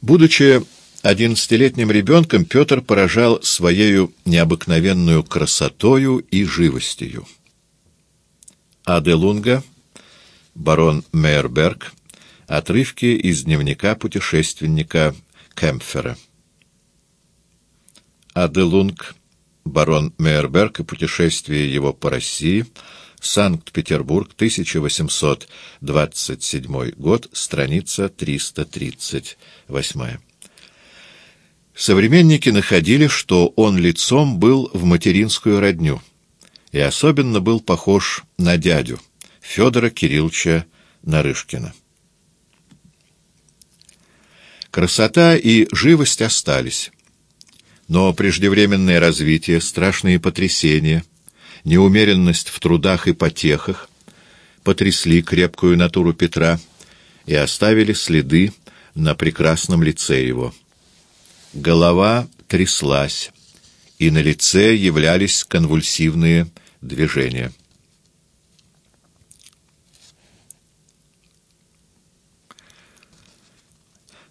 Будучи одиннадцатилетним ребенком, Петр поражал своею необыкновенную красотою и живостью. Аделунга, барон Мейерберг, отрывки из дневника путешественника Кемпфера. Аделунг, барон Мейерберг и путешествие его по России, Санкт-Петербург, 1827 год, страница 338. Современники находили, что он лицом был в материнскую родню, и особенно был похож на дядю Федора Кирилловича Нарышкина. Красота и живость остались, но преждевременное развитие, страшные потрясения, неумеренность в трудах и потехах потрясли крепкую натуру Петра и оставили следы на прекрасном лице его. Голова тряслась, и на лице являлись конвульсивные движения.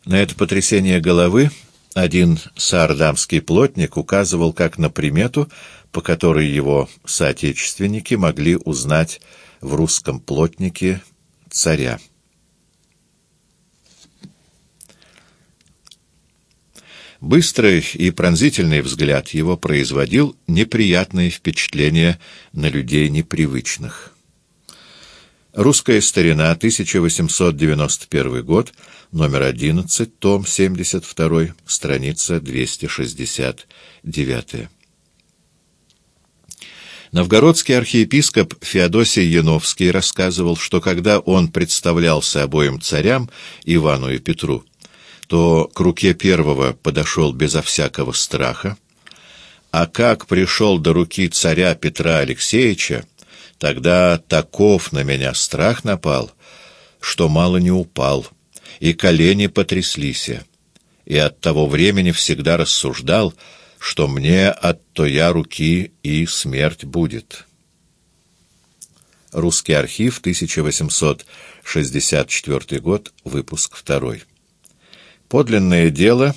На это потрясение головы один саардамский плотник указывал как на примету, по которой его соотечественники могли узнать в русском плотнике царя. Быстрый и пронзительный взгляд его производил неприятные впечатления на людей непривычных. Русская старина, 1891 год, номер 11, том 72, страница 269. Новгородский архиепископ Феодосий Яновский рассказывал, что когда он представлялся обоим царям, Ивану и Петру, то к руке первого подошел безо всякого страха, а как пришел до руки царя Петра Алексеевича, тогда таков на меня страх напал, что мало не упал, и колени потряслись, и от того времени всегда рассуждал, что мне от тоя руки и смерть будет. Русский архив, 1864 год, выпуск 2. Подлинное дело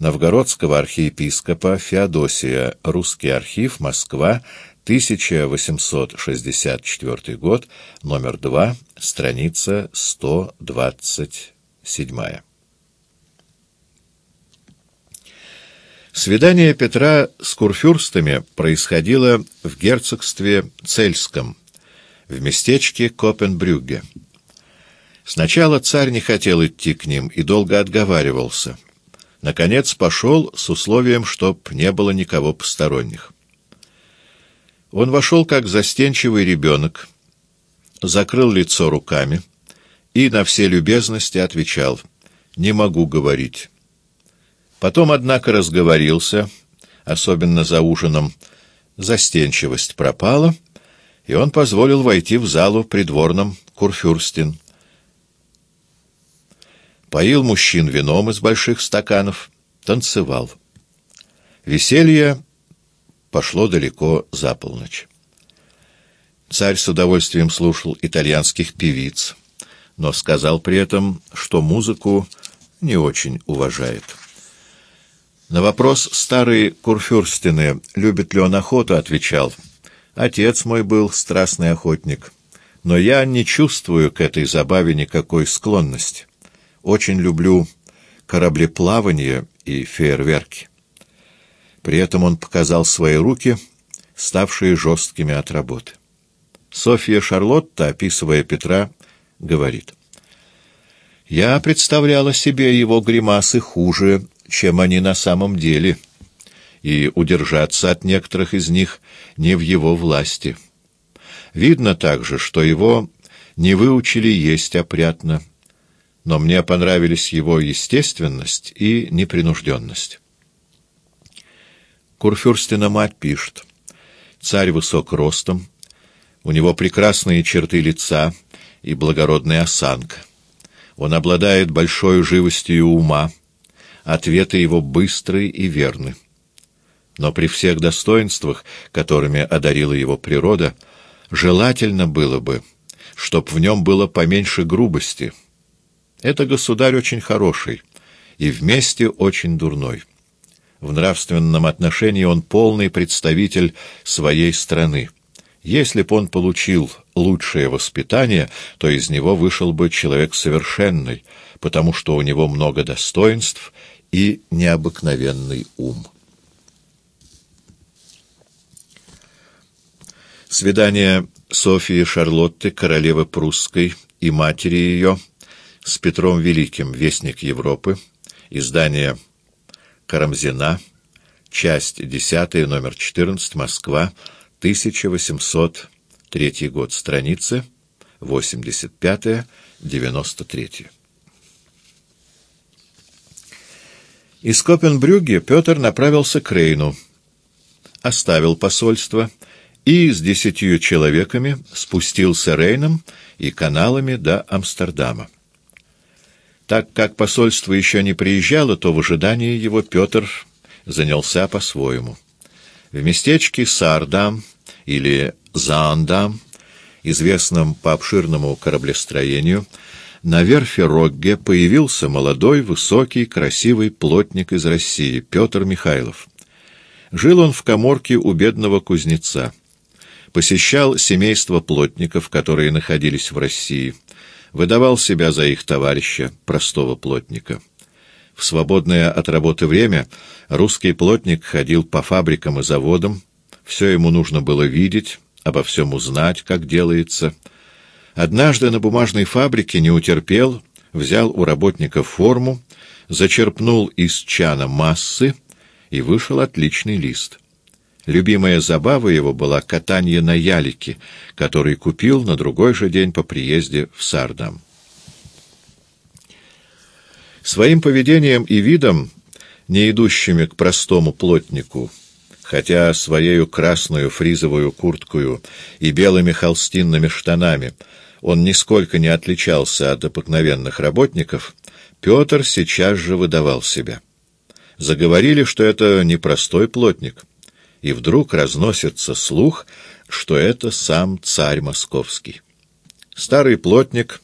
новгородского архиепископа Феодосия, Русский архив, Москва, 1864 год, номер 2, страница 127. Свидание Петра с курфюрстами происходило в герцогстве Цельском, в местечке Копенбрюгге. Сначала царь не хотел идти к ним и долго отговаривался. Наконец пошел с условием, чтоб не было никого посторонних. Он вошел как застенчивый ребенок, закрыл лицо руками и на все любезности отвечал «Не могу говорить». Потом, однако, разговорился, особенно за ужином, застенчивость пропала, и он позволил войти в залу придворным Курфюрстин поил мужчин вином из больших стаканов, танцевал. Веселье пошло далеко за полночь. Царь с удовольствием слушал итальянских певиц, но сказал при этом, что музыку не очень уважает. На вопрос старой Курфюрстины, любит ли он охоту, отвечал, «Отец мой был страстный охотник, но я не чувствую к этой забаве никакой склонности очень люблю кораблеплавание и фейерверки. При этом он показал свои руки, ставшие жесткими от работы. Софья Шарлотта, описывая Петра, говорит, «Я представляла себе его гримасы хуже, чем они на самом деле, и удержаться от некоторых из них не в его власти. Видно также, что его не выучили есть опрятно, но мне понравились его естественность и непринужденность. Курфюрстина мать пишет. Царь высок ростом, у него прекрасные черты лица и благородная осанка. Он обладает большой живостью ума, ответы его быстры и верны. Но при всех достоинствах, которыми одарила его природа, желательно было бы, чтоб в нем было поменьше грубости — это государь очень хороший, и вместе очень дурной. В нравственном отношении он полный представитель своей страны. Если б он получил лучшее воспитание, то из него вышел бы человек совершенный, потому что у него много достоинств и необыкновенный ум. Свидание Софии Шарлотты, королевы прусской, и матери ее с Петром Великим, Вестник Европы, издание Карамзина, часть 10, номер 14, Москва, 1803 год, страницы 85-93. Из Копенбрюгге Петр направился к Рейну, оставил посольство и с десятью человеками спустился Рейном и каналами до Амстердама. Так как посольство еще не приезжало, то в ожидании его Петр занялся по-своему. В местечке Сардам или Заандам, известном по обширному кораблестроению, на верфи Рогге появился молодой, высокий, красивый плотник из России, Петр Михайлов. Жил он в коморке у бедного кузнеца. Посещал семейство плотников, которые находились в России. Выдавал себя за их товарища, простого плотника. В свободное от работы время русский плотник ходил по фабрикам и заводам. Все ему нужно было видеть, обо всем узнать, как делается — Однажды на бумажной фабрике не утерпел, взял у работника форму, зачерпнул из чана массы, и вышел отличный лист. Любимая забава его была катание на ялике, который купил на другой же день по приезде в Сардам. Своим поведением и видом, не идущими к простому плотнику, хотя своею красную фризовую курткою и белыми холстинными штанами — он нисколько не отличался от обыкновенных работников, Петр сейчас же выдавал себя. Заговорили, что это непростой плотник, и вдруг разносится слух, что это сам царь московский. Старый плотник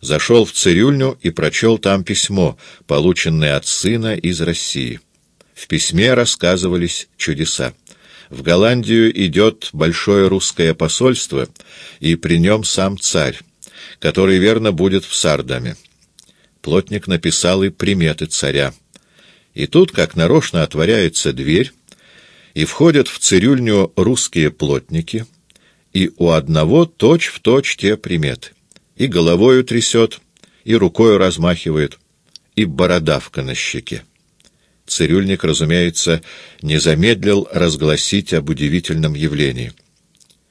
зашел в цирюльню и прочел там письмо, полученное от сына из России. В письме рассказывались чудеса. В Голландию идет большое русское посольство, и при нем сам царь, который, верно, будет в Сардаме. Плотник написал и приметы царя. И тут, как нарочно, отворяется дверь, и входят в цирюльню русские плотники, и у одного точь-в-точь точь те приметы. И головою трясет, и рукою размахивает, и бородавка на щеке. Цирюльник, разумеется, не замедлил разгласить об удивительном явлении.